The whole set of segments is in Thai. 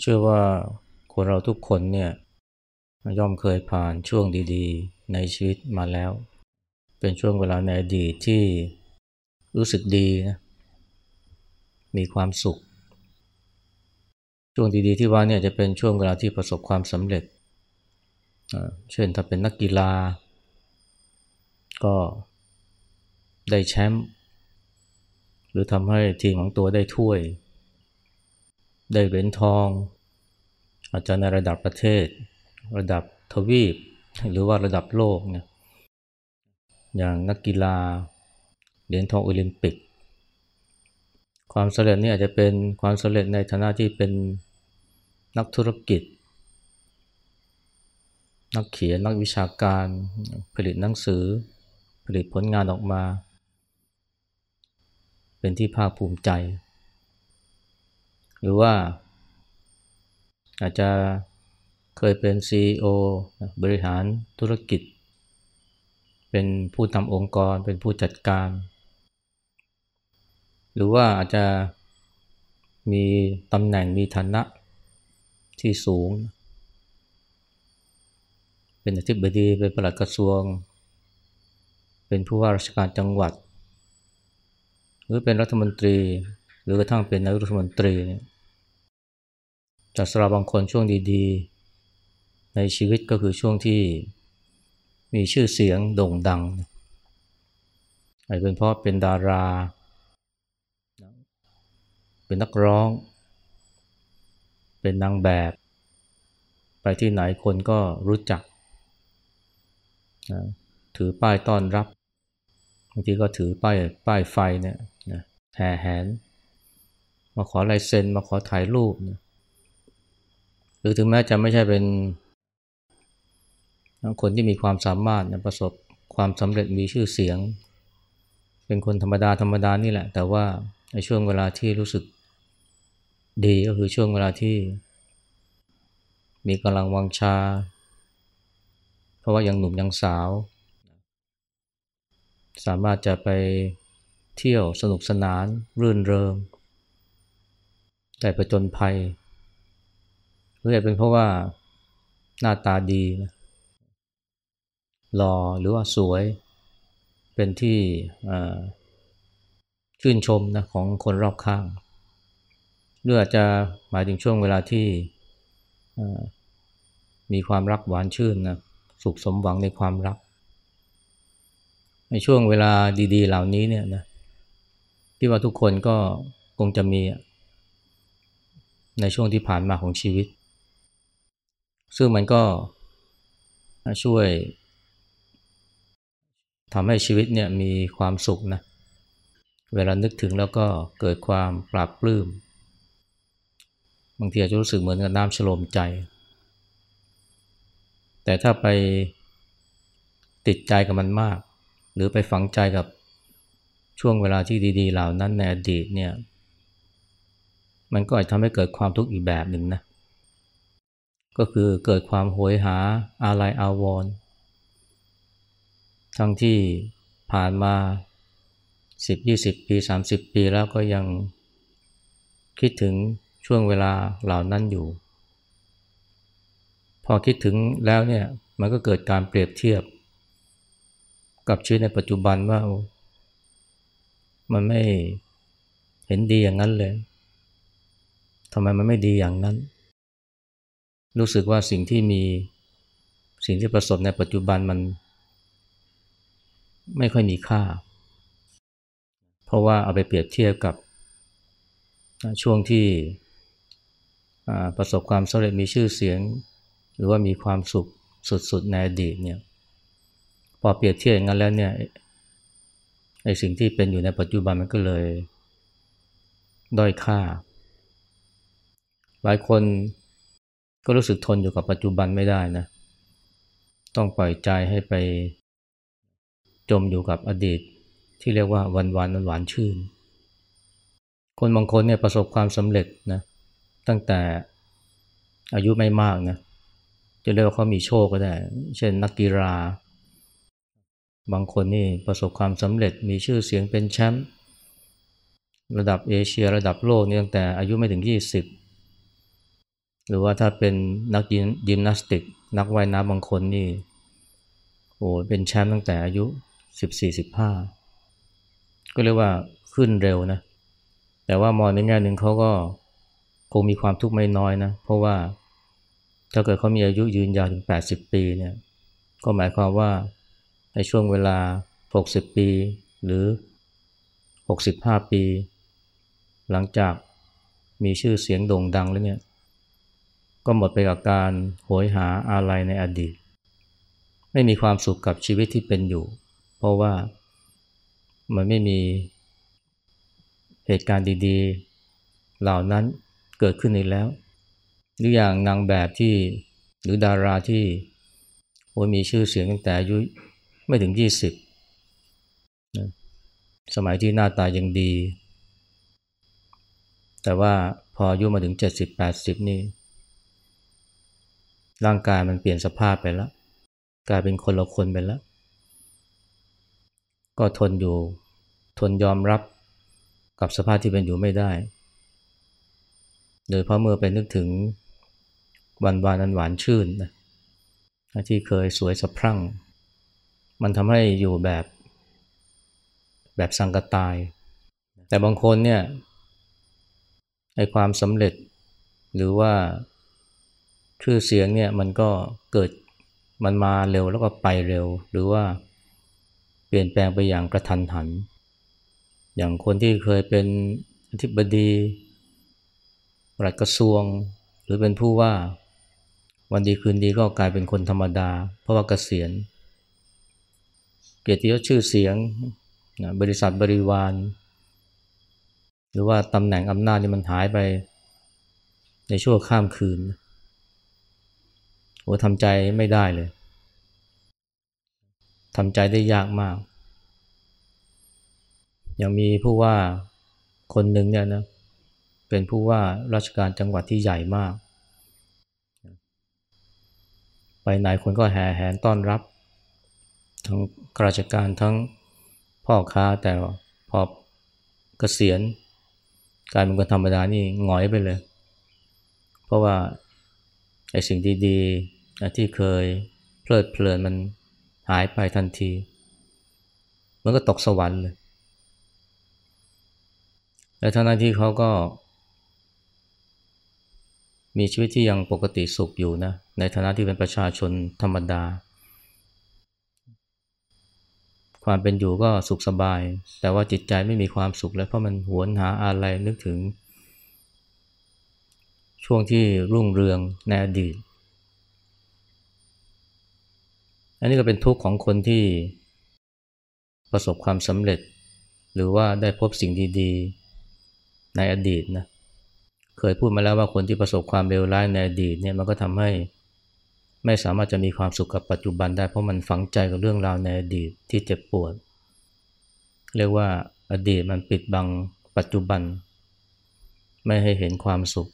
เชื่อว่าคนเราทุกคนเนี่ยย่อมเคยผ่านช่วงดีๆ ในชีวิตมาแล้ว เป็นช่วงเวลาในอดีตที่รู้สึกดีนะมีความสุข ช่วงดีๆที่ว่าเนี่ยจะเป็นช่วงเวลาที่ประสบความสำเร็จ เช่นถ้าเป็นนักกีฬา ก็ได้แชมป์หรือทำให้ทีมของตัวได้ถ้วย ได้เหรียญทอง อาจจะในระดับประเทศ ระดับทวีป หรือว่าระดับโลกเนี่ยอย่างนักกีฬาเหรียญทองโอลิมปิก ความสำเร็จนี่อาจจะเป็นความสำเร็จในฐานะที่เป็นนักธุรกิจ นักเขียนนักวิชาการผลิตหนังสือ ผลิตผลงานออกมา เป็นที่ภาคภูมิใจ หรือว่าอาจจะเคยเป็น CEO บริหารธุรกิจ เป็นผู้ทำองค์กร เป็นผู้จัดการ หรือว่าอาจจะมีตำแหน่งมีฐานะที่สูง เป็นอธิบดี เป็นปลัดกระทรวง เป็นผู้ว่าราชการจังหวัด หรือเป็นรัฐมนตรี หรือกระทั่งเป็นนายกรัฐมนตรีเนี่ย แต่สำหรับบางคนช่วงดีๆ ในชีวิตก็คือช่วงที่มีชื่อเสียงโด่งดังอาจเป็นเพราะเป็นดารา เป็นนักร้อง เป็นนางแบบ ไปที่ไหนคนก็รู้จัก ถือป้ายต้อนรับบางทีก็ถือป้ายป้ายไฟเนี่ยแห่แหน มาขอลายเซ็น มาขอถ่ายรูปนะ หรือถึงแม้จะไม่ใช่เป็นคนที่มีความสามารถประสบความสำเร็จมีชื่อเสียง เป็นคนธรรมดาธรรมดานี่แหละ แต่ว่าในช่วงเวลาที่รู้สึกดีก็คือช่วงเวลาที่ มีกำลังวังชา เพราะว่ายังหนุ่มยังสาว สามารถจะไปเที่ยวสนุกสนาน รื่นเริงแต่ประจนภัย หรืออาจเป็นเพราะว่าหน้าตาดีนะหล่อหรือว่าสวย เป็นที่ชื่นชมนะของคนรอบข้างหรืออาจจะหมายถึงช่วงเวลาที่มีความรักหวานชื่นนะสุขสมหวังในความรัก ในช่วงเวลาดีๆ เหล่านี้เนี่ยนะที่ว่าทุกคนก็คงจะมีในช่วงที่ผ่านมาของชีวิต ซึ่งมันก็ช่วยทำให้ชีวิตเนี่ยมีความสุขนะเวลานึกถึงแล้วก็เกิดความปราบปลื้มบางทีอาจจะรู้สึกเหมือนกับน้ำฉลมใจ แต่ถ้าไปติดใจกับมันมาก หรือไปฝังใจกับช่วงเวลาที่ดี ๆ เหล่านั้นในอดีตเนี่ย มันก็อาจทำให้เกิดความทุกข์อีกแบบหนึ่งนะ ก็คือเกิดความโหยหาอาลัยอาวรณ์ทั้งที่ผ่านมา 10 20 ปี 30 ปีแล้วก็ยังคิดถึงช่วงเวลาเหล่านั้นอยู่ พอคิดถึงแล้วเนี่ยมันก็เกิดการเปรียบเทียบ กับชีวิตในปัจจุบันว่า มันไม่เห็นดีอย่างนั้นเลยทำไมมันไม่ดีอย่างนั้น รู้สึกว่าสิ่งที่มีสิ่งที่ประสบในปัจจุบันมัน ไม่ค่อยมีค่า เพราะว่าเอาไปเปรียบเทียบกับช่วงที่ประสบความสำเร็จมีชื่อเสียง หรือว่ามีความสุขสุดๆในอดีตเนี่ยพอเปรียบเทียบอย่างนั้นแล้วเนี่ยไอสิ่งที่เป็นอยู่ในปัจจุบันมันก็เลย ด้อยค่า หลายคน ก็รู้สึกทนอยู่กับปัจจุบันไม่ได้นะ ต้องปล่อยใจให้ไปจมอยู่กับอดีต ที่เรียกว่าวันวันหวานชื่น คนบางคนเนี่ยประสบความสำเร็จนะตั้งแต่อายุไม่มากนะจะเรียกว่าเขามีโชคก็ได้ เช่นนักกีฬา บางคนนี่ประสบความสำเร็จมีชื่อเสียงเป็นแชมป์ระดับเอเชียระดับโลกนี่ตั้งแต่อายุไม่ถึง หรือว่าถ้าเป็นนักยิมนาสติก นักว่ายน้ำบางคนนี่โอ้เป็นแชมป์ตั้งแต่อายุสิบสี่สิบห้าก็เรียกว่าขึ้นเร็วนะ แต่ว่ามองในแง่หนึ่งเขาก็คงมีความทุกข์ไม่น้อยนะ เพราะว่าถ้าเกิดเขามีอายุยืนยาวถึง 80 ปีเนี่ย ก็หมายความว่าในช่วงเวลา 60 ปี หรือ 65 ปี หลังจากมีชื่อเสียงโด่งดังแล้วเนี่ย ก็หมดไปกับการโหยหาอะไรในอดีต ไม่มีความสุขกับชีวิตที่เป็นอยู่ เพราะว่ามันไม่มีเหตุการณ์ดีๆ เหล่านั้นเกิดขึ้นอีกแล้ว หรืออย่างนางแบบที่หรือดาราที่โอ้มีชื่อเสียงตั้งแต่อายุไม่ถึงยี่สิบสมัยที่หน้าตายังดี แต่ว่าพออายุมาถึงเจ็ดสิบแปดสิบนี่ ร่างกายมันเปลี่ยนสภาพไปแล้ว กลายเป็นคนละคนไปแล้ว ก็ทนอยู่ ทนยอมรับกับสภาพที่เป็นอยู่ไม่ได้ โดยเพราะเมื่อไปนึกถึงวันวานันหวานชื่นนะที่เคยสวยสะพรั่ง มันทำให้อยู่แบบแบบสังกตาย แต่บางคนเนี่ยไอความสำเร็จหรือว่า ชื่อเสียงเนี่ยมันก็เกิดมันมาเร็วแล้วก็ไปเร็ว หรือว่าเปลี่ยนแปลงไปอย่างกระทันหัน อย่างคนที่เคยเป็นอธิบดีปลัดกระทรวง หรือเป็นผู้ว่าวันดีคืนดีก็กลายเป็นคนธรรมดา เพราะว่าเกษียณ เกียรติยศชื่อเสียงนะบริษัทบริวาร หรือว่าตำแหน่งอำนาจนี่มันหายไปในชั่วข้ามคืน โอ้ทำใจไม่ได้เลยทำใจได้ยากมาก ยังมีผู้ว่าคนหนึ่งเนี่ยนะเป็นผู้ว่าราชการจังหวัดที่ใหญ่มาก ไปไหนคนก็แห่แหนต้อนรับ ทั้งข้าราชการทั้งพ่อค้าแต่พอเกษียณกลายเป็นคนธรรมดานี่หงอยไปเลย เพราะว่า ไอ้สิ่งดีๆที่เคยเพลิดเพลินมันหายไปทันที มันก็ตกสวรรค์เลย และทั้งนั้นที่เขาก็ มีชีวิตที่ยังปกติสุขอยู่นะ ในฐานะที่เป็นประชาชนธรรมดา ความเป็นอยู่ก็สุขสบาย แต่ว่าจิตใจไม่มีความสุขแล้วเพราะมันหวนหาอะไรนึกถึง ช่วงที่รุ่งเรืองในอดีต อันนี้ก็เป็นทุกข์ของคนที่ประสบความสำเร็จ หรือว่าได้พบสิ่งดีๆ ในอดีตนะเคยพูดมาแล้วว่าคนที่ประสบความเลวร้ายในอดีตเนี่ยมันก็ทำให้ไม่สามารถจะมีความสุขกับปัจจุบันได้เพราะมันฝังใจกับเรื่องราวในอดีตที่เจ็บปวด เรียกว่าอดีตมันปิดบังปัจจุบัน ไม่ให้เห็นความสุข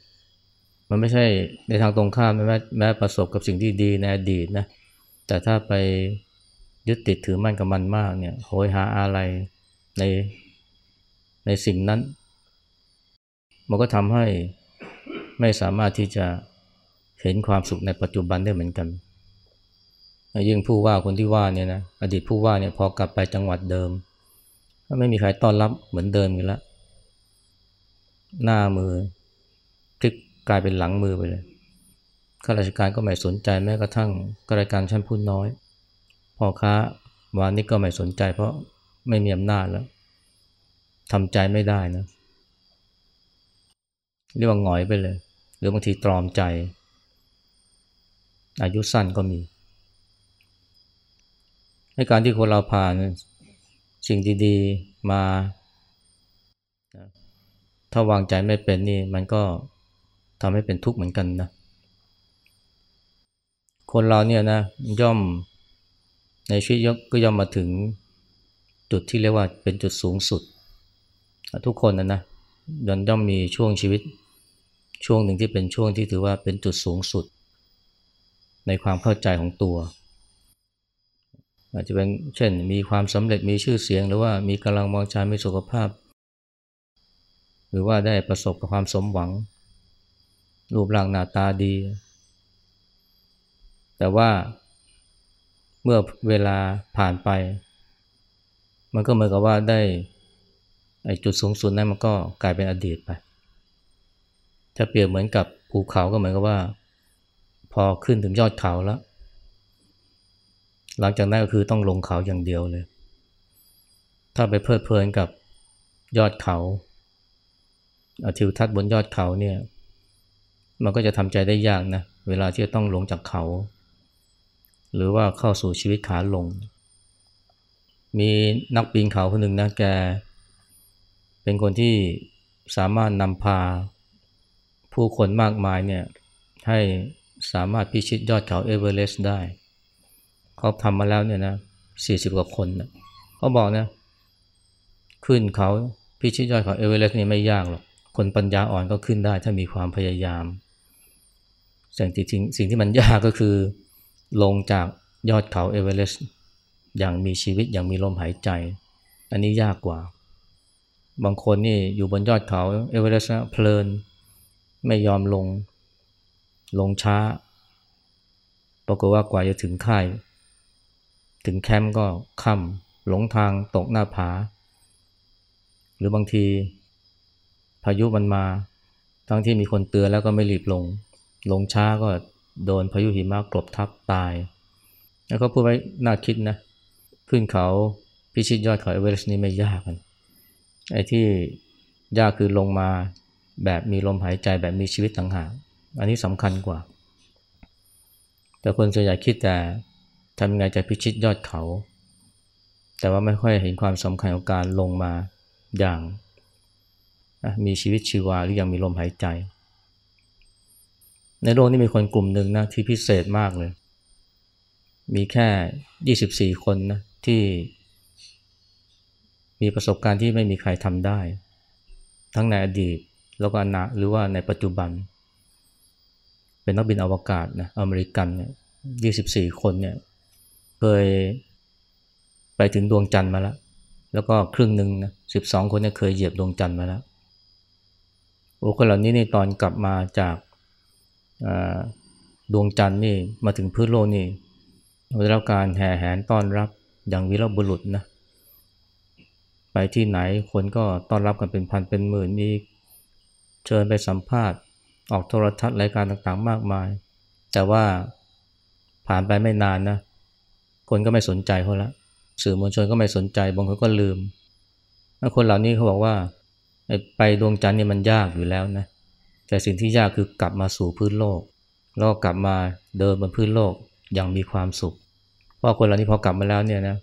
มันไม่ใช่ในทางตรงข้ามแม้แม้ประสบกับสิ่งที่ดีในอดีตนะแต่ถ้าไปยึดติดถือมั่นกับมันมากเนี่ยโหยหาอะไรในในสิ่งนั้น มันก็ทำให้ไม่สามารถที่จะเห็นความสุขในปัจจุบันได้เหมือนกันยิ่งผู้ว่าคนที่ว่าเนี่ยนะอดีตผู้ว่าเนี่ยพอกลับไปจังหวัดเดิม ก็ไม่มีใครต้อนรับเหมือนเดิมอีกแล้วหน้ามือ กลายเป็นหลังมือไปเลยข้าราชการก็ไม่สนใจแม้กระทั่งข้าราชการชั้นผู้น้อยพ่อค้าวานนี้ก็ไม่สนใจ เพราะไม่มีอำนาจแล้วทำใจไม่ได้นะเรียกว่าหงอยไปเลย หรือบางทีตรอมใจ อายุสั้นก็มีในการที่คนเราผ่านสิ่งดีๆมา ถ้าวางใจไม่เป็นนี่มันก็ ทำให้เป็นทุกข์เหมือนกันนะ คนเราเนี่ยนะย่อมในชีวิตก็ย่อมมาถึงจุดที่เรียกว่าเป็นจุดสูงสุด ทุกคนนะนะย่อมย่อมมีช่วงชีวิต ช่วงหนึ่งที่เป็นช่วงที่ถือว่าเป็นจุดสูงสุด ในความเข้าใจของตัว อาจจะเป็นเช่นมีความสำเร็จมีชื่อเสียง หรือว่ามีกำลังมองใจมีสุขภาพ หรือว่าได้ประสบกับความสมหวัง รูปร่างหน้าตาดี แต่ว่าเมื่อเวลาผ่านไป มันก็เหมือนกับว่าได้ไอ้จุดสูงสุดนั้นมันก็กลายเป็นอดีตไป ถ้าเปรียบเหมือนกับภูเขาก็เหมือนกับว่า พอขึ้นถึงยอดเขาแล้ว หลังจากนั้นก็คือต้องลงเขาอย่างเดียวเลย ถ้าไปเพลิดเพลินกับยอดเขาทิวทัศน์บนยอดเขาเนี่ย มันก็จะทำใจได้ยากนะ เวลาที่จะต้องลงจากเขา หรือว่าเข้าสู่ชีวิตขาลง มีนักปีนเขาคนหนึ่งนะแก เป็นคนที่สามารถนำพาผู้คนมากมายเนี่ยให้สามารถพิชิตยอดเขาเอเวอเรสต์ได้ เขาทำมาแล้วเนี่ยนะสี่สิบกว่าคนนะเขาบอกนะ ขึ้นเขาพิชิตยอดเขาเอเวอเรสต์นี่ไม่ยากหรอก คนปัญญาอ่อนก็ขึ้นได้ถ้ามีความพยายาม สิ่งที่สิ่งที่มันยากก็คือ ลงจากยอดเขาเอเวอเรสต์อย่างมีชีวิตอย่างมีลมหายใจ อันนี้ยากกว่า บางคนนี่อยู่บนยอดเขาเอเวอเรสต์เพลิน ไม่ยอมลงลงช้าปรากฏว่ากว่าจะถึงค่าย ถึงแคมป์ก็ค่ำหลงทางตกหน้าผา หรือบางที พายุมันมา ทั้งที่มีคนเตือนแล้วก็ไม่รีบลง ลงช้าก็โดนพายุหิมะกลบทับตาย แล้วก็พูดไว้น่าคิดนะ ขึ้นเขาพิชิตยอดเขาเอเวอเรสต์นี่ไม่ยากกัน ไอ้ที่ยากคือลงมาแบบมีลมหายใจแบบมีชีวิตต่างหากอันนี้สำคัญกว่า แต่คนส่วนใหญ่คิดแต่ทำไงจะพิชิตยอดเขา แต่ว่าไม่ค่อยเห็นความสำคัญของการลงมาอย่างมีชีวิตชีวาหรือยังมีลมหายใจ ในโลกนี้มีคนกลุ่มหนึ่งนะที่พิเศษมากเลย มีแค่ 24 คนนะที่มีประสบการณ์ที่ไม่มีใครทำได้ ทั้งในอดีตแล้วก็อนาหรือว่าในปัจจุบัน เป็นนักบินอวกาศนะอเมริกันเนี่ย24คนเนี่ยเคยไปถึงดวงจันทร์มาแล้ว แล้วก็ครึ่งหนึ่งนะสิบสองคนเนี่ยเคยเหยียบดวงจันทร์มาแล้วโอ้คนเหล่านี้ในตอนกลับมาจาก ดวงจันทร์นี่มาถึงพื้นโลกนี่ได้รับการแห่แหนต้อนรับอย่างวิรบุรุษนะไปที่ไหนคนก็ต้อนรับกันเป็นพันเป็นหมื่นมีเชิญไปสัมภาษณ์ ออกโทรทัศน์รายการต่างๆ มากมาย แต่ว่าผ่านไปไม่นานนะคนก็ไม่สนใจเขาล้วสื่อมวลชนก็ไม่สนใจบางคนก็ลืมคนเหล่านี้เขาบอกว่าไปดวงจันทร์นี่มันยากอยู่แล้วนะ แต่สิ่งที่ยากคือกลับมาสู่พื้นโลก แล้วกลับมาเดินบนพื้นโลกอย่างมีความสุข เพราะคนเหล่านี้พอกลับมาแล้วเนี่ยนะ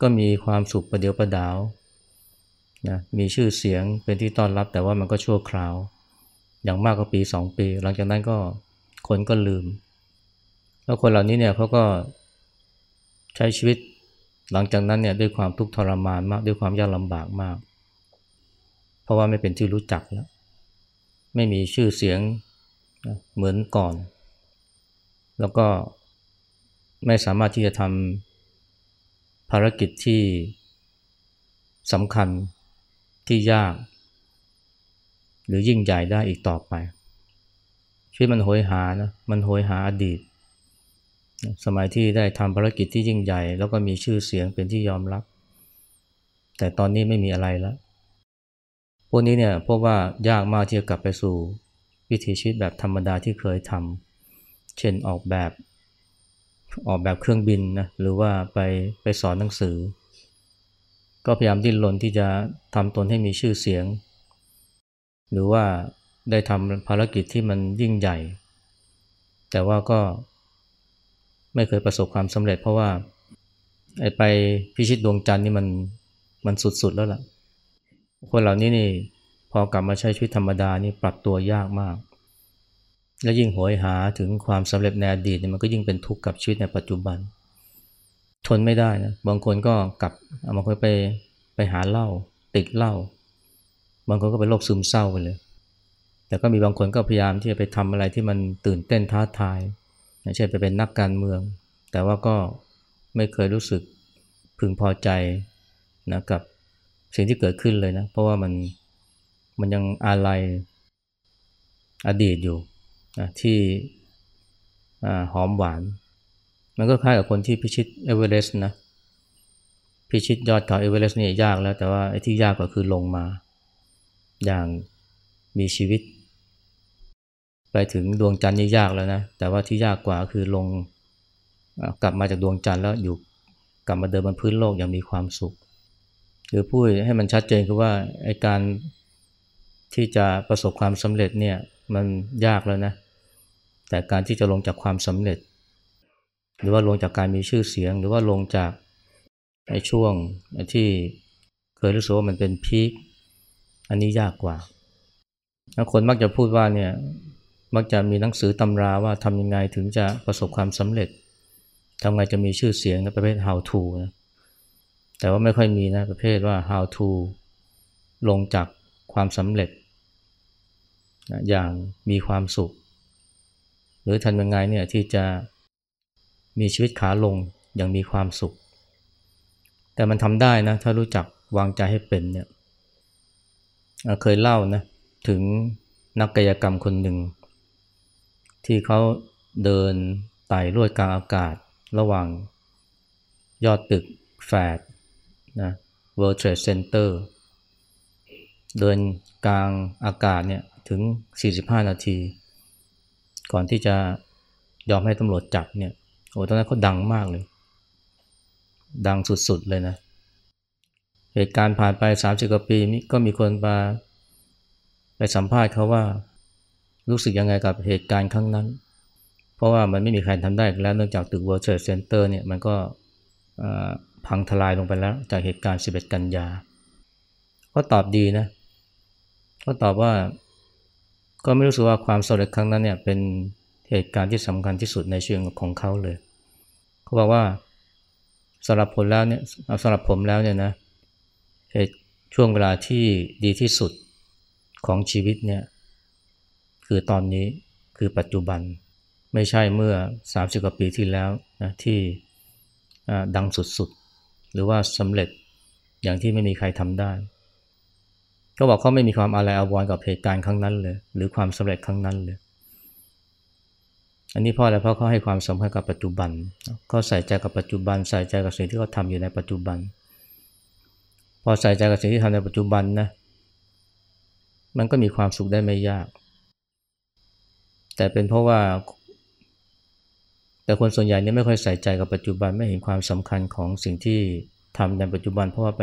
ก็มีความสุขประเดียวประดาวนะมีชื่อเสียงเป็นที่ต้อนรับแต่ว่ามันก็ชั่วคราว อย่างมากก็ปีสองปี หลังจากนั้นก็คนก็ลืม แล้วคนเหล่านี้เนี่ยเขาก็ใช้ชีวิตหลังจากนั้นเนี่ยด้วยความทุกข์ทรมานมากด้วยความยากลำบากมาก เพราะว่าไม่เป็นที่รู้จักแล้ว ไม่มีชื่อเสียงเหมือนก่อน แล้วก็ไม่สามารถที่จะทำภารกิจที่สำคัญที่ยาก หรือยิ่งใหญ่ได้อีกต่อไป ชีวิตมันโหยหานะมันโหยหาอดีต สมัยที่ได้ทำภารกิจที่ยิ่งใหญ่ แล้วก็มีชื่อเสียงเป็นที่ยอมรับ แต่ตอนนี้ไม่มีอะไรแล้ว วกนี้เนี่ยพบว่ายากมากที่จะกลับไปสู่วิถีชีวิตแบบธรรมดาที่เคยทำเช่นออกแบบออกแบบเครื่องบินนะหรือว่าไปไปสอนหนังสือ ก็พยายามดิ้นรนที่จะทำตนให้มีชื่อเสียง หรือว่าได้ทำภารกิจที่มันยิ่งใหญ่ แต่ว่าก็ไม่เคยประสบความสำเร็จเพราะว่าไอไปพิชิตดวงจันทร์นี่มันมันสุดๆแล้วล่ะ คนเหล่านี้นี่พอกลับมาใช้ชีวิตธรรมดานี่ปรับตัวยากมาก และยิ่งโหยหาถึงความสำเร็จในอดีตเนี่ยมันก็ยิ่งเป็นทุกข์กับชีวิตในปัจจุบัน ทนไม่ได้นะบางคนก็กลับบางคนไปไปหาเหล้าติดเหล้าบางคนก็เป็นโรคซึมเศร้าไปเลย แต่ก็มีบางคนก็พยายามที่จะไปทำอะไรที่มันตื่นเต้นท้าทายเช่นไปเป็นนักการเมือง แต่ว่าก็ไม่เคยรู้สึกพึงพอใจนะกับ สิ่งที่เกิดขึ้นเลยนะ เพราะว่ามันมันยังอาลัยอดีตอยู่นะที่หอมหวาน มันก็คล้ายกับคนที่พิชิตเอเวอเรสต์นะพิชิตยอดเขาเอเวอเรสต์นี่ยากแล้ว แต่ว่าไอ้ที่ยากก็คือลงมา อย่างมีชีวิต ไปถึงดวงจันทร์นี่ยากแล้วนะ แต่ว่าที่ยากกว่าคือลงกลับมาจากดวงจันทร์แล้วอยู่กลับมาเดินบนพื้นโลกอย่างมีความสุข รือพูดให้มันชัดเจนคือว่าไอการที่จะประสบความสำเร็จเนี่ยมันยากแล้วนะ แต่การที่จะลงจากความสำเร็จ หรือว่าลงจากการมีชื่อเสียง หรือว่าลงจากไอช่วงที่เคยรู้สึกว่ามันเป็นพีคอันนี้ยากกว่าแล้วคนมักจะพูดว่าเนี่ยมักจะมีหนังสือตำราว่าทำยังไงถึงจะประสบความสำเร็จทำไงจะมีชื่อเสียงในประเภท how to นะ แต่ว่าไม่ค่อยมีนะประเภทว่า how to ลงจากความสำเร็จ อย่างมีความสุข หรือทำยังไงเนี่ยที่จะมีชีวิตขาลงอย่างมีความสุข แต่มันทำได้นะ ถ้ารู้จักวางใจให้เป็นเนี่ยเคยเล่านะถึงนักกายกรรมคนหนึ่ง ที่เขาเดินไต่ลวดกลางอากาศ ระหว่างยอดตึกแฟด นะ World Trade Center เดินกลางอากาศเนี่ยถึง 45 นาที ก่อนที่จะยอมให้ตำรวจจับเนี่ยโอ้ตอนนั้นเขาดังมากเลย ดังสุดๆเลยนะ เหตุการณ์ผ่านไป 30 กว่าปีก็มีคนมาไปสัมภาษณ์เขาว่า รู้สึกยังไงกับเหตุการณ์ครั้งนั้น เพราะว่ามันไม่มีใครทำได้แล้วเนื่องจากตึก World Trade Center เนี่ยมันก็ พังทลายลงไปแล้วจากเหตุการณ์ 11 กันยา ก็ตอบดีนะ ก็ตอบว่า ก็ไม่รู้สึกว่าความสำเร็จครั้งนั้นเนี่ยเป็นเหตุการณ์ที่สำคัญที่สุดในชีวิตของเขาเลย เขาบอกว่าสำหรับผมแล้วเนี่ยสำหรับผมแล้วเนี่ยนะช่วงเวลาที่ดีที่สุดของชีวิตเนี่ยคือตอนนี้คือปัจจุบันไม่ใช่เมื่อ 30 กว่าปีที่แล้วนะที่ดังสุดๆ หรือว่าสำเร็จอย่างที่ไม่มีใครทำได้ ก็บอกเขาไม่มีความอะไรอาวรกับเหตุการณ์ครั้งนั้นเลย หรือความสำเร็จครั้งนั้นเลย อันนี้เพราะอะไรเพราะเขาให้ความสำคัญกับปัจจุบันเขาใส่ใจกับปัจจุบัน ใส่ใจกับสิ่งที่เขาทาอยู่ในปัจจุบัน พอใส่ใจกับสิ่งที่ทำในปัจจุบันนะมันก็มีความสุขได้ไม่ยาก แต่เป็นเพราะว่า แต่คนส่วนใหญ่เนี่ยไม่ค่อยใส่ใจกับปัจจุบันไม่เห็นความสำคัญของสิ่งที่ทำในปัจจุบัน เพราะว่าไป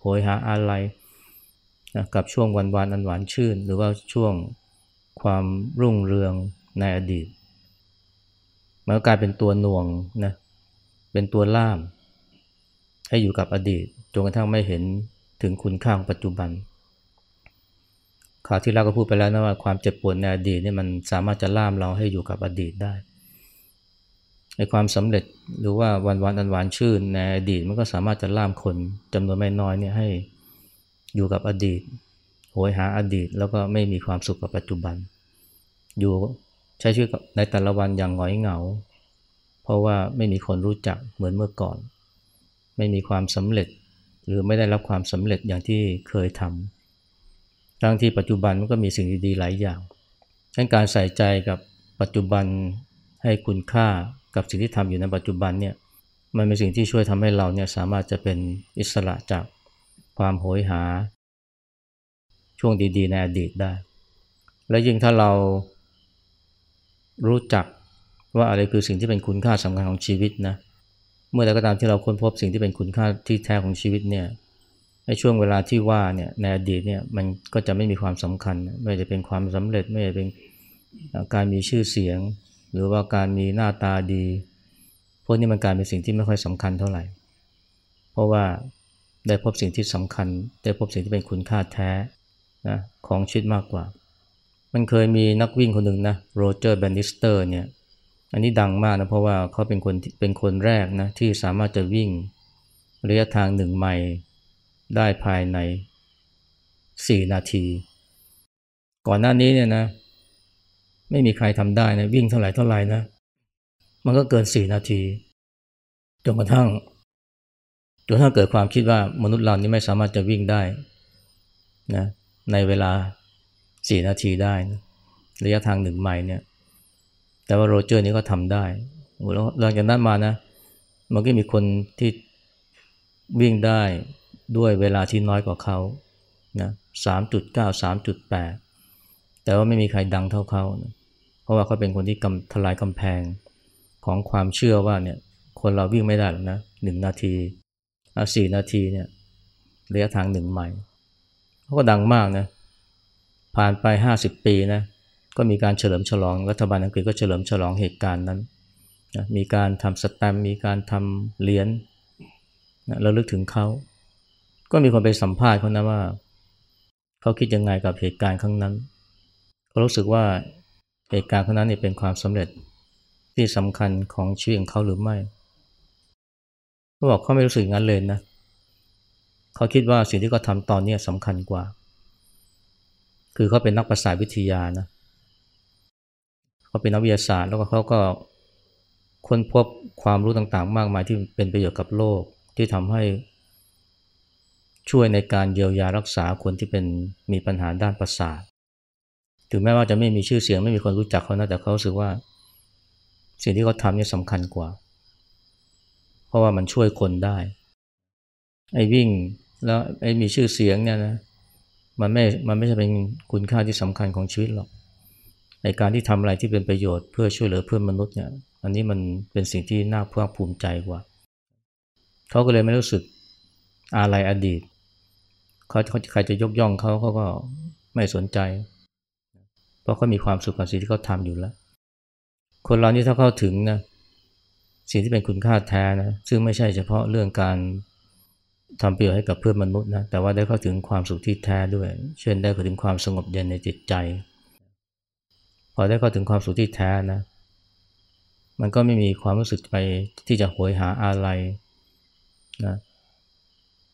โหยหาอะไรนะกับช่วงวันวานอันหวานชื่น หรือว่าช่วงความรุ่งเรืองในอดีตมันก็กลายเป็นตัวหน่วงนะเป็นตัวล่าม ให้อยู่กับอดีตจนกระทั่งไม่เห็นถึงคุณค่าของปัจจุบันข่าวที่เราก็พูดไปแล้วนะว่าความเจ็บปวดในอดีตเนี่ยมันสามารถจะล่ามเราให้อยู่กับอดีตได้ ในความสำเร็จหรือว่าวันวันอันหวานชื่นในอดีตมันก็สามารถจะล่ามคนจำนวนไม่น้อยเนี่ยให้อยู่กับอดีตโหยหาอดีตแล้วก็ไม่มีความสุขกับปัจจุบัน อยู่ใช้ชีวิตในแต่ละวันอย่างหงอยเหงา เพราะว่าไม่มีคนรู้จักเหมือนเมื่อก่อน ไม่มีความสำเร็จ หรือไม่ได้รับความสำเร็จอย่างที่เคยทำทั้งที่ปัจจุบันมันก็มีสิ่งดีๆหลายอย่างดังการใส่ใจกับปัจจุบันให้คุณค่า กับสิ่งที่ทำอยู่ในปัจจุบันเนี่ยมันเป็นสิ่งที่ช่วยทำให้เราเนี่ยสามารถจะเป็นอิสระจากความโหยหา ช่วงดีๆ ในอดีตได้ และยิ่งถ้าเรารู้จักว่าอะไรคือสิ่งที่เป็นคุณค่าสำคัญของชีวิตนะเมื่อใดก็ตามที่เราค้นพบสิ่งที่เป็นคุณค่าที่แท้ของชีวิตเนี่ยในช่วงเวลาที่ว่าเนี่ยในอดีตเนี่ยมันก็จะไม่มีความสำคัญ ไม่ว่าจะเป็นความสำเร็จไม่ว่าจะเป็นการมีชื่อเสียง หรือว่าการมีหน้าตาดี พวกนี้มันกลายเป็นสิ่งที่ไม่ค่อยสำคัญเท่าไหร่ เพราะว่าได้พบสิ่งที่สำคัญ ได้พบสิ่งที่เป็นคุณค่าแท้นะของชีวิตมากกว่า มันเคยมีนักวิ่งคนหนึ่งนะโรเจอร์แบนนิสเตอร์เนี่ยอันนี้ดังมากนะเพราะว่าเขาเป็นคนเป็นคนแรกนะที่สามารถจะวิ่งระยะทางหนึ่งไมล์ได้ภายใน 4 นาที ก่อนหน้านี้เนี่ยนะ ไม่มีใครทำได้นะวิ่งเท่าไหร่เท่าไหร่นะ มันก็เกินสี่นาทีจนกระทั่งจนกระทั่งเกิดความคิดว่ามนุษย์เรานี่ไม่สามารถจะวิ่งได้นะในเวลาสี่นาทีได้นะระยะทางหนึ่งไมล์เนี่ย แต่ว่าโรเจอร์นี่ก็ทำได้แล้วหลังจากนั้นมานะ มันก็มีคนที่วิ่งได้ด้วยเวลาที่น้อยกว่าเขานะสามจุดเก้าสามจุดแปดแต่ว่าไม่มีใครดังเท่าเขานะ เพราะว่าเขาเป็นคนที่กำทลายกำแพงของความเชื่อว่าเนี่ยคนเราวิ่งไม่ได้หรอกนะหนึ่งนาทีอาสี่นาทีเนี่ยระยะทางหนึ่งไมล์เขาก็ดังมากนะผ่านไปห้าสิบปีนะก็มีการเฉลิมฉลองรัฐบาลอังกฤษก็เฉลิมฉลองเหตุการณ์นั้นนะมีการทำสแตมมีการทำเหรียญนะระลึกถึงเขา ก็มีคนไปสัมภาษณ์เขานะว่า เขาคิดยังไงกับเหตุการณ์ครั้งนั้นเขารู้สึกว่า เหตุการณ์ครั้งนั้นนี่เป็นความสำเร็จที่สำคัญของชีวิตของเขาหรือไม่เขาบอกเขาไม่รู้สึกงั้นเลยนะเขาคิดว่าสิ่งที่เขาทาตอนนี้สำคัญกว่า คือเขาเป็นนักภาษาวิทยานะเขาเป็นนักวิทยาศาสตร์ แล้วก็เขาก็ค้นพบความรู้ต่างๆ มากมายที่เป็นประโยชน์กับโลกที่ทำให้ช่วยในการเยียวยารักษาคนที่เป็นมีปัญหาด้านประสาท ถึงแม้ว่าจะไม่มีชื่อเสียงไม่มีคนรู้จักเขานะแต่เขาสึกว่า สิ่งที่เขาทำนี่สำคัญกว่า เพราะว่ามันช่วยคนได้ ไอ้วิ่งแล้วไอ้มีชื่อเสียงเนี่ยนะมันไม่ มันไม่ใช่เป็นคุณค่าที่สำคัญของชีวิตหรอกในการที่ทำอะไรที่เป็นประโยชน์เพื่อช่วยเหลือเพื่อนมนุษย์เนี่ย อันนี้มันเป็นสิ่งที่น่าภาคภูมิใจกว่า เขาก็เลยไม่รู้สึกอะไรอดีตเขาใครจะยกย่องเขาเขาก็ไม่สนใจ เพราะเขามีความสุขกับสิ่งที่เขาทำอยู่แล้ว คนเรานี่ถ้าเข้าถึงนะสิ่งที่เป็นคุณค่าแท้นะซึ่งไม่ใช่เฉพาะเรื่องการทำประโยชน์ให้กับเพื่อนมนุษย์นะแต่ว่าได้เข้าถึงความสุขที่แท้ด้วย เช่นได้เข้าถึงความสงบเย็นในจิตใจ พอได้เข้าถึงความสุขที่แท้นะ มันก็ไม่มีความรู้สึกไปที่จะโหยหาอะไรนะ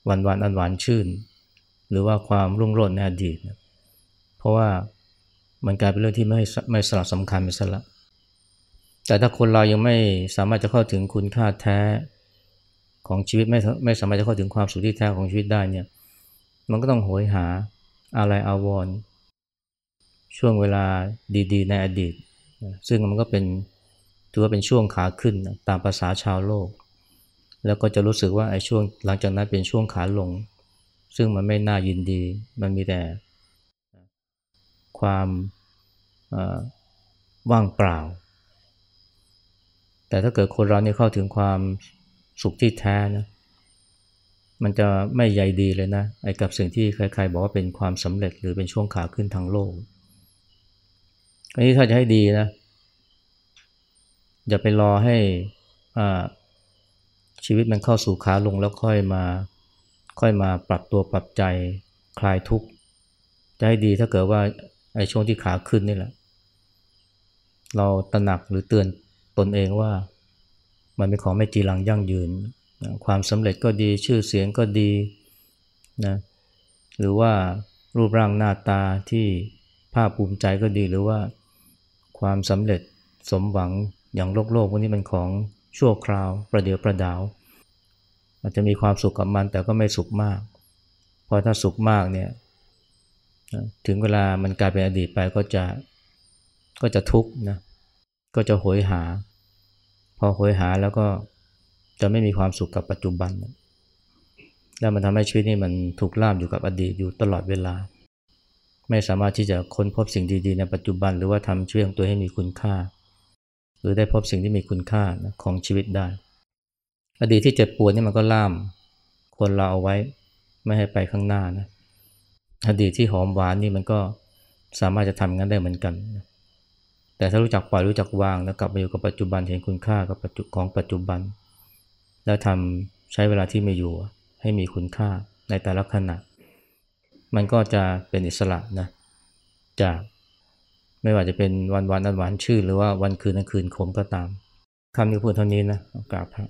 วันวันอันหวานชื่น หรือว่าความรุ่งโรจน์ในอดีตนะเพราะว่า มันกลายเป็นเรื่องที่ไม่ไม่สลักสำคัญไปซะละ แต่ถ้าคนเรายังไม่สามารถจะเข้าถึงคุณค่าแท้ของชีวิตไม่ไม่สามารถจะเข้าถึงความสุขที่แท้ของชีวิตได้เนี่ย มันก็ต้องโหยหาอะไรอาวรช่วงเวลาดีๆ ในอดีต ซึ่งมันก็เป็นถือว่าเป็นช่วงขาขึ้นตามภาษาชาวโลก แล้วก็จะรู้สึกว่าไอ้ช่วงหลังจากนั้นเป็นช่วงขาลง ซึ่งมันไม่น่ายินดี มันมีแต่ ความว่างเปล่า แต่ถ้าเกิดคนเราเนี่ยเข้าถึงความสุขที่แท้นะมันจะไม่ใยดีเลยนะไอ้กับสิ่งที่ใครๆบอกว่าเป็นความสำเร็จหรือเป็นช่วงขาขึ้นทางโลก อันนี้ถ้าจะให้ดีนะอย่าไปรอให้ชีวิตมันเข้าสู่ขาลงแล้วค่อยมาค่อยมาปรับตัวปรับใจคลายทุกข์จะให้ดีถ้าเกิดว่า ไอ้ช่วงที่ขาขึ้นนี่แหละ เราตระหนักหรือเตือนตนเองว่า มันเป็นของไม่จีรังยั่งยืนนะความสำเร็จก็ดีชื่อเสียงก็ดีนะหรือว่ารูปร่างหน้าตาที่ภาคภูมิใจก็ดีหรือว่าความสำเร็จสมหวังอย่างโลกโลกพวกนี้เป็นของชั่วคราว ประเดียวประดาว อาจจะมีความสุขกับมันแต่ก็ไม่สุขมาก เพราะถ้าสุขมากเนี่ย ถึงเวลามันกลายเป็นอดีตไปก็จะก็จะทุกข์นะก็จะโหยหา พอโหยหาแล้วก็จะไม่มีความสุขกับปัจจุบัน แล้วมันทำให้ชีวิตนี่มันถูกล่ามอยู่กับอดีตอยู่ตลอดเวลา ไม่สามารถที่จะค้นพบสิ่งดีๆในปัจจุบัน หรือว่าทำชีวิตของตัวให้มีคุณค่า หรือได้พบสิ่งที่มีคุณค่าของชีวิตได้ อดีตที่เจ็บปวดนี่มันก็ล่ามคนเราเอาไว้ไม่ให้ไปข้างหน้านะ อดีตที่หอมหวานนี่มันก็สามารถจะทำงั้นได้เหมือนกัน แต่ถ้ารู้จักปล่อยรู้จักวางแล้วกลับมาอยู่กับปัจจุบันเห็นคุณค่ากับปัจจุของปัจจุบัน แล้วทำใช้เวลาที่มีอยู่ ให้มีคุณค่าในแต่ละขณะ มันก็จะเป็นอิสระนะจากไม่ว่าจะเป็นวันวันอันหวานชื่อหรือว่าวันคืนอันคืนคมก็ตามคำนี้พูดเท่านี้นะกราบพระ